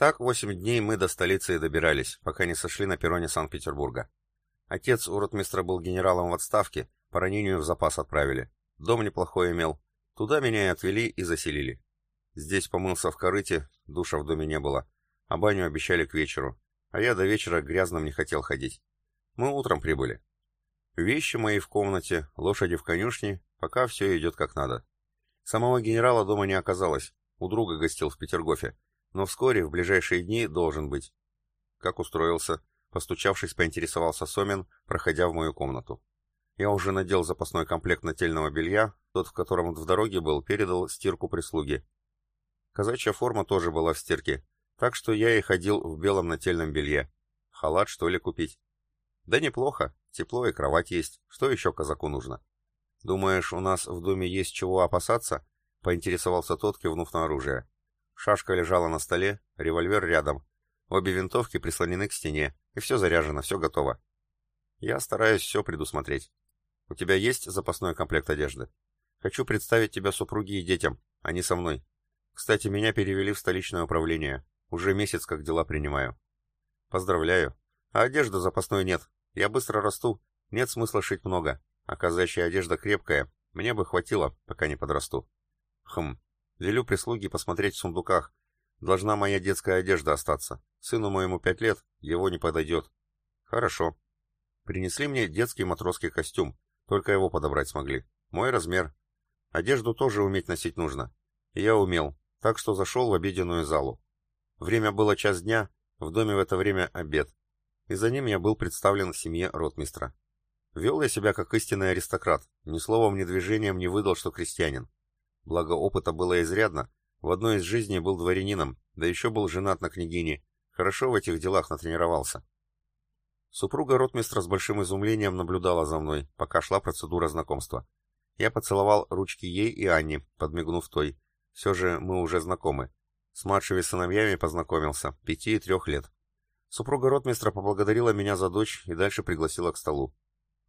Так восемь дней мы до столицы и добирались, пока не сошли на перроне Санкт-Петербурга. Отец у ротмистра был генералом в отставке, по ранению в запас отправили. Дом неплохой имел. Туда меня и отвели и заселили. Здесь помылся в корыте, душа в доме не было, а баню обещали к вечеру, а я до вечера грязным не хотел ходить. Мы утром прибыли. Вещи мои в комнате, лошади в конюшне, пока все идет как надо. Самого генерала дома не оказалось, у друга гостил в Петергофе, но вскоре, в ближайшие дни, должен быть. Как устроился, постучавшись, поинтересовался Сомин, проходя в мою комнату. Я уже надел запасной комплект нательного белья, тот, в котором в дороге был, передал стирку прислуги. Казачья форма тоже была в стирке, так что я и ходил в белом нательном белье. Халат, что ли, купить? Да неплохо, тепло и кровать есть, что еще казаку нужно? Думаешь, у нас в доме есть чего опасаться? Поинтересовался тот, кивнув на оружие. Шашка лежала на столе, револьвер рядом. Обе винтовки прислонены к стене, и все заряжено, все готово. Я стараюсь все предусмотреть. У тебя есть запасной комплект одежды? Хочу представить тебя супруге и детям, они со мной. Кстати, меня перевели в столичное управление. Уже месяц как дела принимаю. Поздравляю. А одежды запасной нет. Я быстро расту. Нет смысла шить много. А казачья одежда крепкая. Мне бы хватило, пока не подрасту. Хм, Велю прислуге посмотреть в сундуках. Должна моя детская одежда остаться. Сыну моему пять лет, его не подойдет. Хорошо. Принесли мне детский матросский костюм. Только его подобрать смогли. Мой размер. Одежду тоже уметь носить нужно. И я умел, так что зашел в обеденную залу. Время было час дня, в доме в это время обед. И за ним я был представлен семье ротмистра. Вел я себя как истинный аристократ, ни словом, ни движением не выдал, что крестьянин. Благо опыта было изрядно, в одной из жизней был дворянином, да еще был женат на княгине, хорошо в этих делах натренировался. Супруга ротмистра с большим изумлением наблюдала за мной, пока шла процедура знакомства. Я поцеловал ручки ей и Анне, подмигнув той. Все же мы уже знакомы. С младшими сыновьями познакомился, пяти и трех лет. Супруга ротмистра поблагодарила меня за дочь и дальше пригласила к столу.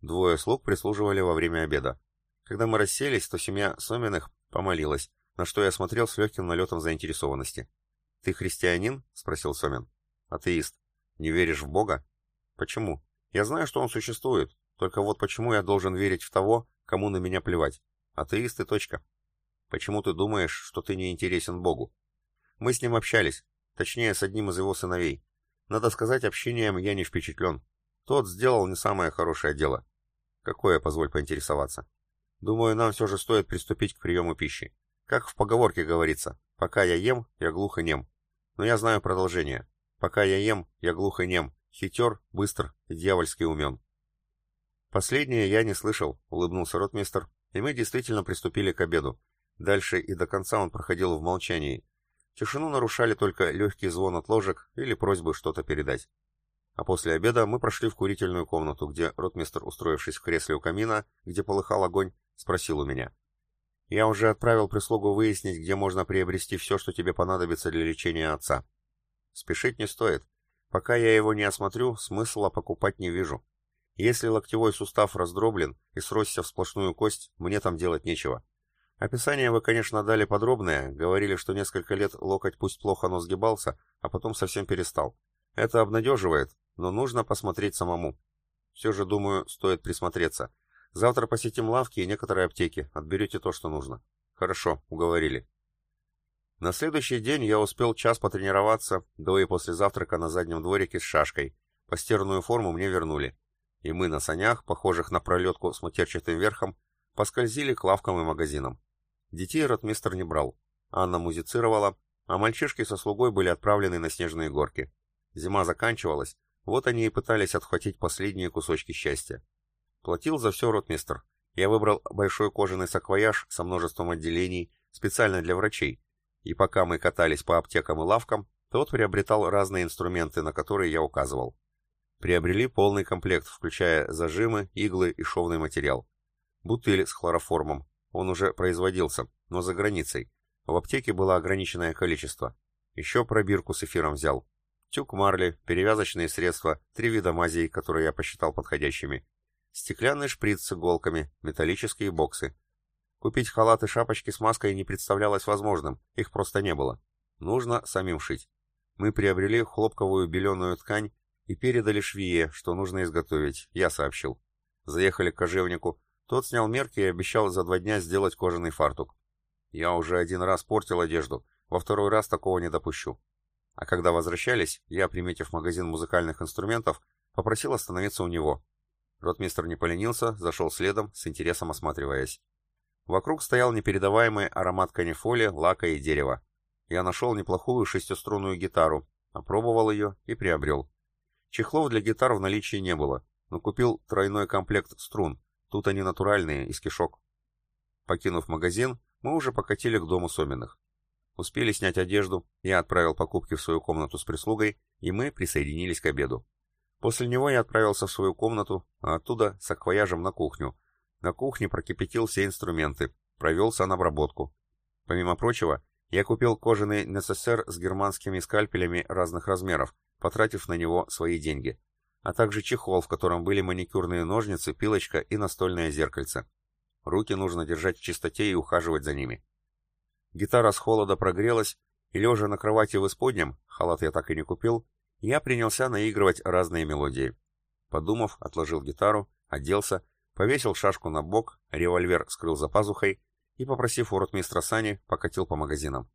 Двое слуг прислуживали во время обеда. Когда мы расселись, то семья Соминых Помолилась, на что я смотрел с легким налетом заинтересованности. «Ты христианин?» — спросил Сомин. «Атеист. Не веришь в Бога?» «Почему? Я знаю, что он существует. Только вот почему я должен верить в того, кому на меня плевать? Атеист и точка. Почему ты думаешь, что ты не интересен Богу? Мы с ним общались, точнее, с одним из его сыновей. Надо сказать, общением я не впечатлен. Тот сделал не самое хорошее дело. Какое, позволь поинтересоваться? Думаю, нам все же стоит приступить к приему пищи. Как в поговорке говорится, пока я ем, я глух и нем. Но я знаю продолжение. Пока я ем, я глух и нем, хитер, быстр и дьявольски умен. Последнее я не слышал, улыбнулся ротмистер, и мы действительно приступили к обеду. Дальше и до конца он проходил в молчании. Тишину нарушали только легкий звон от ложек или просьбы что-то передать. А после обеда мы прошли в курительную комнату, где ротмистер, устроившись в кресле у камина, где полыхал огонь, спросил у меня. «Я уже отправил прислугу выяснить, где можно приобрести все, что тебе понадобится для лечения отца. Спешить не стоит. Пока я его не осмотрю, смысла покупать не вижу. Если локтевой сустав раздроблен и сросся в сплошную кость, мне там делать нечего. Описание вы, конечно, дали подробное, говорили, что несколько лет локоть пусть плохо, но сгибался, а потом совсем перестал. Это обнадеживает, но нужно посмотреть самому. Все же, думаю, стоит присмотреться. Завтра посетим лавки и некоторые аптеки, отберете то, что нужно. Хорошо, уговорили. На следующий день я успел час потренироваться, до и после завтрака на заднем дворике с шашкой. Постиранную форму мне вернули. И мы на санях, похожих на пролетку с матерчатым верхом, поскользили к лавкам и магазинам. Детей ротмистр не брал. Анна музицировала, а мальчишки со слугой были отправлены на снежные горки. Зима заканчивалась, вот они и пытались отхватить последние кусочки счастья. Платил за все ротмистр. Я выбрал большой кожаный саквояж со множеством отделений, специально для врачей. И пока мы катались по аптекам и лавкам, тот приобретал разные инструменты, на которые я указывал. Приобрели полный комплект, включая зажимы, иглы и шовный материал. Бутыль с хлороформом. Он уже производился, но за границей. В аптеке было ограниченное количество. Еще пробирку с эфиром взял. Тюк марли, перевязочные средства, три вида мазей, которые я посчитал подходящими, Стеклянный шприц с иголками, металлические боксы. Купить халат и шапочки с маской не представлялось возможным, их просто не было. Нужно самим шить. Мы приобрели хлопковую беленую ткань и передали швее, что нужно изготовить, я сообщил. Заехали к кожевнику, тот снял мерки и обещал за два дня сделать кожаный фартук. Я уже один раз портил одежду, во второй раз такого не допущу. А когда возвращались, я, приметив магазин музыкальных инструментов, попросил остановиться у него. Ротмистр не поленился, зашел следом, с интересом осматриваясь. Вокруг стоял непередаваемый аромат канифоли, лака и дерева. Я нашел неплохую шестиструнную гитару, опробовал ее и приобрел. Чехлов для гитар в наличии не было, но купил тройной комплект струн, тут они натуральные, из кишок. Покинув магазин, мы уже покатили к дому Соминых. Успели снять одежду, я отправил покупки в свою комнату с прислугой, и мы присоединились к обеду. После него я отправился в свою комнату, а оттуда с акваяжем на кухню. На кухне прокипятил все инструменты, провел санобработку. Помимо прочего, я купил кожаный НССР с германскими скальпелями разных размеров, потратив на него свои деньги, а также чехол, в котором были маникюрные ножницы, пилочка и настольное зеркальце. Руки нужно держать в чистоте и ухаживать за ними. Гитара с холода прогрелась, и лежа на кровати в исподнем, халат я так и не купил, я принялся наигрывать разные мелодии. Подумав, отложил гитару, оделся, повесил шашку на бок, револьвер скрыл за пазухой и, попросив у ротмистра Сани, покатил по магазинам.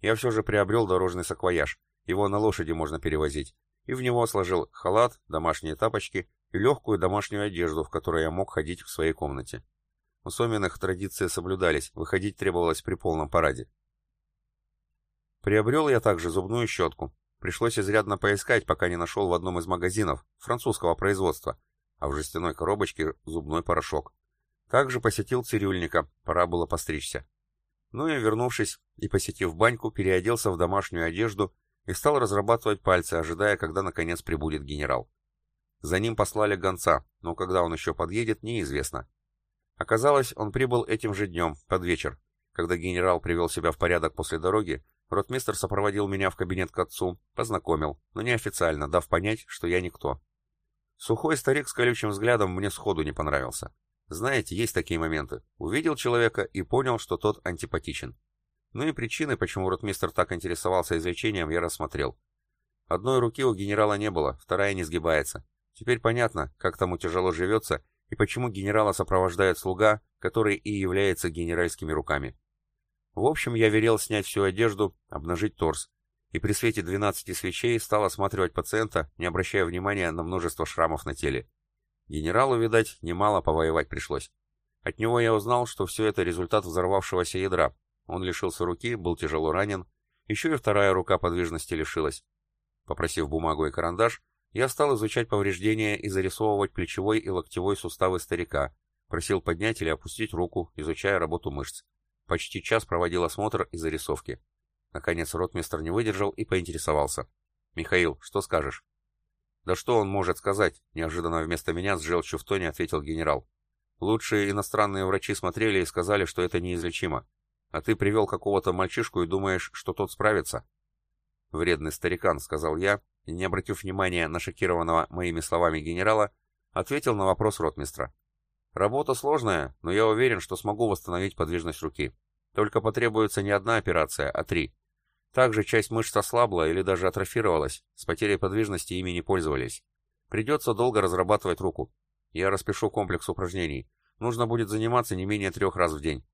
Я все же приобрел дорожный саквояж, его на лошади можно перевозить, и в него сложил халат, домашние тапочки и легкую домашнюю одежду, в которой я мог ходить в своей комнате. У Соминых традиции соблюдались, выходить требовалось при полном параде. Приобрел я также зубную щетку, Пришлось изрядно поискать, пока не нашел в одном из магазинов французского производства, а в жестяной коробочке зубной порошок. Также посетил цирюльника, пора было постричься. Ну и, вернувшись и посетив баньку, переоделся в домашнюю одежду и стал разрабатывать пальцы, ожидая, когда наконец прибудет генерал. За ним послали гонца, но когда он еще подъедет, неизвестно. Оказалось, он прибыл этим же днем, под вечер. Когда генерал привел себя в порядок после дороги, Ротмистр сопроводил меня в кабинет к отцу, познакомил, но неофициально, дав понять, что я никто. Сухой старик с колючим взглядом мне сходу не понравился. Знаете, есть такие моменты. Увидел человека и понял, что тот антипатичен. Ну и причины, почему ротмистр так интересовался излечением, я рассмотрел. Одной руки у генерала не было, вторая не сгибается. Теперь понятно, как тому тяжело живется и почему генерала сопровождает слуга, который и является генеральскими руками. В общем, я велел снять всю одежду, обнажить торс, и при свете 12 свечей стал осматривать пациента, не обращая внимания на множество шрамов на теле. Генералу, видать, немало повоевать пришлось. От него я узнал, что все это результат взорвавшегося ядра. Он лишился руки, был тяжело ранен, еще и вторая рука подвижности лишилась. Попросив бумагу и карандаш, я стал изучать повреждения и зарисовывать плечевой и локтевой суставы старика, просил поднять или опустить руку, изучая работу мышц. Почти час проводил осмотр и зарисовки. Наконец ротмистр не выдержал и поинтересовался. «Михаил, что скажешь?» «Да что он может сказать?» — неожиданно вместо меня с желчью в тоне ответил генерал. «Лучшие иностранные врачи смотрели и сказали, что это неизлечимо. А ты привел какого-то мальчишку и думаешь, что тот справится?» «Вредный старикан», — сказал я, и, не обратив внимания на шокированного моими словами генерала, ответил на вопрос ротмистра. Работа сложная, но я уверен, что смогу восстановить подвижность руки. Только потребуется не одна операция, а три. Также часть мышц ослабла или даже атрофировалась, с потерей подвижности ими не пользовались. Придется долго разрабатывать руку. Я распишу комплекс упражнений. Нужно будет заниматься не менее трех раз в день.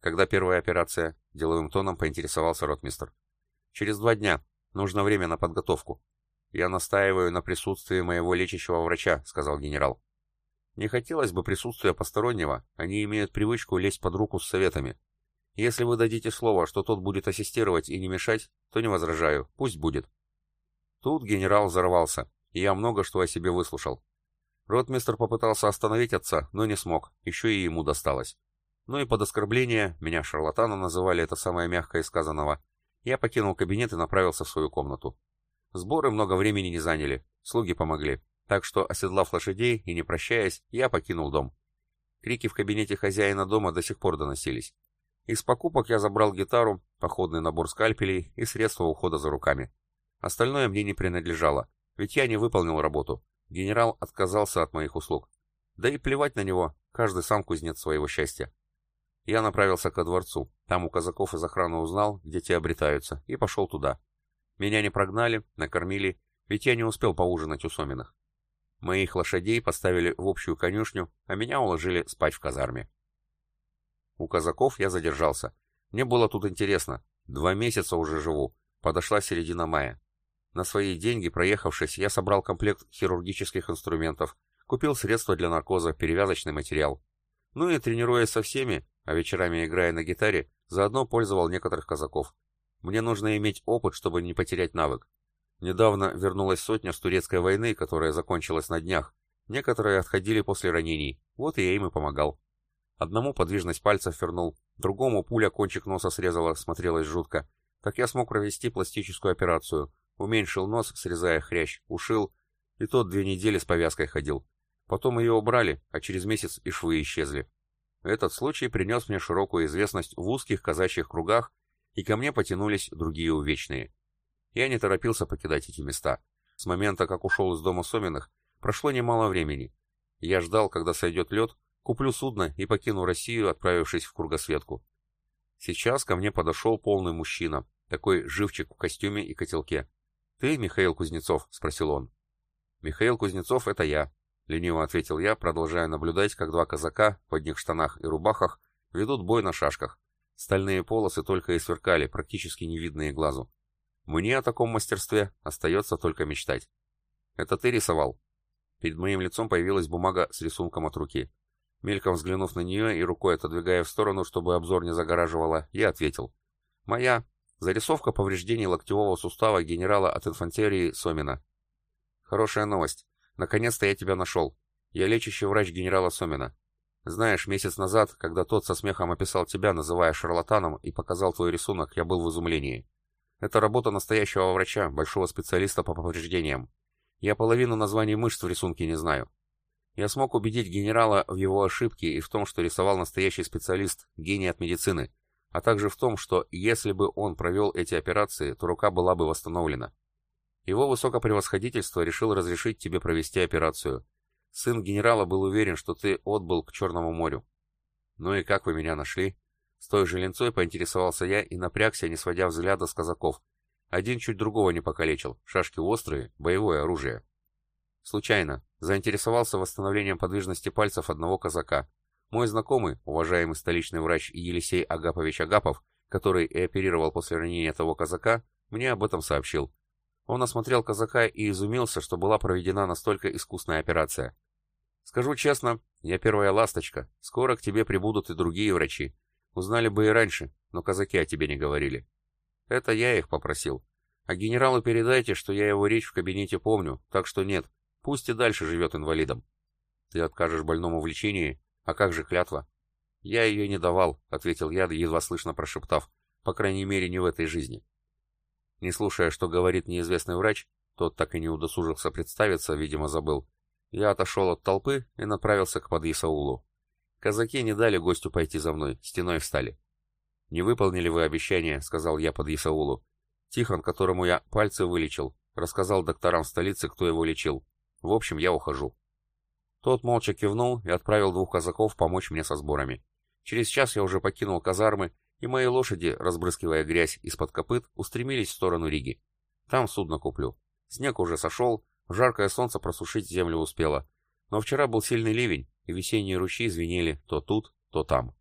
Когда первая операция? Деловым тоном поинтересовался ротмистр. Через два дня. Нужно время на подготовку. Я настаиваю на присутствии моего лечащего врача, сказал генерал. Не хотелось бы присутствия постороннего, они имеют привычку лезть под руку с советами. Если вы дадите слово, что тот будет ассистировать и не мешать, то не возражаю, пусть будет. Тут генерал взорвался, и я много что о себе выслушал. Ротмистр попытался остановить отца, но не смог, еще и ему досталось. Ну и под оскорбление, меня шарлатаном называли это самое мягкое сказанного, я покинул кабинет и направился в свою комнату. Сборы много времени не заняли, слуги помогли. Так что, оседлав лошадей и не прощаясь, я покинул дом. Крики в кабинете хозяина дома до сих пор доносились. Из покупок я забрал гитару, походный набор скальпелей и средства ухода за руками. Остальное мне не принадлежало, ведь я не выполнил работу. Генерал отказался от моих услуг. Да и плевать на него, каждый сам кузнец своего счастья. Я направился ко дворцу, там у казаков из охраны узнал, где те обретаются, и пошел туда. Меня не прогнали, накормили, ведь я не успел поужинать у Соминых. Моих лошадей поставили в общую конюшню, а меня уложили спать в казарме. У казаков я задержался. Мне было тут интересно. Два месяца уже живу. Подошла середина мая. На свои деньги, проехавшись, я собрал комплект хирургических инструментов, купил средства для наркоза, перевязочный материал. Ну и тренируясь со всеми, а вечерами играя на гитаре, заодно пользовал некоторых казаков. Мне нужно иметь опыт, чтобы не потерять навык. Недавно вернулась сотня с турецкой войны, которая закончилась на днях. Некоторые отходили после ранений, вот я им и помогал. Одному подвижность пальцев вернул, другому пуля кончик носа срезала, смотрелось жутко. Так я смог провести пластическую операцию, Уменьшил нос, срезая хрящ, ушил, и тот две недели с повязкой ходил. Потом ее убрали, а через месяц и швы исчезли. Этот случай принес мне широкую известность в узких казачьих кругах, и ко мне потянулись другие увечные. Я не торопился покидать эти места. С момента, как ушел из дома Соминых, прошло немало времени. Я ждал, когда сойдет лед, куплю судно и покину Россию, отправившись в кругосветку. Сейчас ко мне подошел полный мужчина, такой живчик в костюме и котелке. «Ты Михаил Кузнецов?» — спросил он. «Михаил Кузнецов — это я», — лениво ответил я, продолжая наблюдать, как два казака в одних штанах и рубахах ведут бой на шашках. Стальные полосы только и сверкали, практически невидные глазу. Мне о таком мастерстве остается только мечтать. «Это ты рисовал?» Перед моим лицом появилась бумага с рисунком от руки. Мельком взглянув на нее и рукой отодвигая в сторону, чтобы обзор не загораживала, я ответил. «Моя. Зарисовка повреждений локтевого сустава генерала от инфантерии Сомина. Хорошая новость. Наконец-то я тебя нашел. Я лечащий врач генерала Сомина. Знаешь, месяц назад, когда тот со смехом описал тебя, называя шарлатаном, и показал твой рисунок, я был в изумлении. Это работа настоящего врача, большого специалиста по повреждениям. Я половину названий мышц в рисунке не знаю. Я смог убедить генерала в его ошибке и в том, что рисовал настоящий специалист, гений от медицины, а также в том, что если бы он провел эти операции, то рука была бы восстановлена. Его высокопревосходительство решил разрешить тебе провести операцию. Сын генерала был уверен, что ты отбыл к Черному морю. Ну и как вы меня нашли? С той же линцой поинтересовался я и напрягся, не сводя взгляда с казаков. Один чуть другого не покалечил, шашки острые, боевое оружие. Случайно, заинтересовался восстановлением подвижности пальцев одного казака. Мой знакомый, уважаемый столичный врач Елисей Агапович Агапов, который и оперировал после ранения того казака, мне об этом сообщил. Он осмотрел казака и изумился, что была проведена настолько искусная операция. Скажу честно, я первая ласточка, скоро к тебе прибудут и другие врачи. Узнали бы и раньше, но казаки о тебе не говорили. Это я их попросил. А генералу передайте, что я его речь в кабинете помню, так что нет, пусть и дальше живет инвалидом. Ты откажешь больному в лечении, «А как же клятва?» «Я ее не давал», — ответил я, едва слышно прошептав. «По крайней мере, не в этой жизни». Не слушая, что говорит неизвестный врач, тот так и не удосужился представиться, видимо, забыл. Я отошел от толпы и направился к подъясаулу. Казаки не дали гостю пойти за мной, стеной встали. «Не выполнили вы обещание», — сказал я подъясаулу. Тихон, которому я пальцы вылечил, рассказал докторам в столице, кто его лечил. В общем, я ухожу. Тот молча кивнул и отправил двух казаков помочь мне со сборами. Через час я уже покинул казармы, и мои лошади, разбрызгивая грязь из-под копыт, устремились в сторону Риги. Там судно куплю. Снег уже сошел, жаркое солнце просушить землю успело. Но вчера был сильный ливень, и весенние ручьи звенели то тут, то там.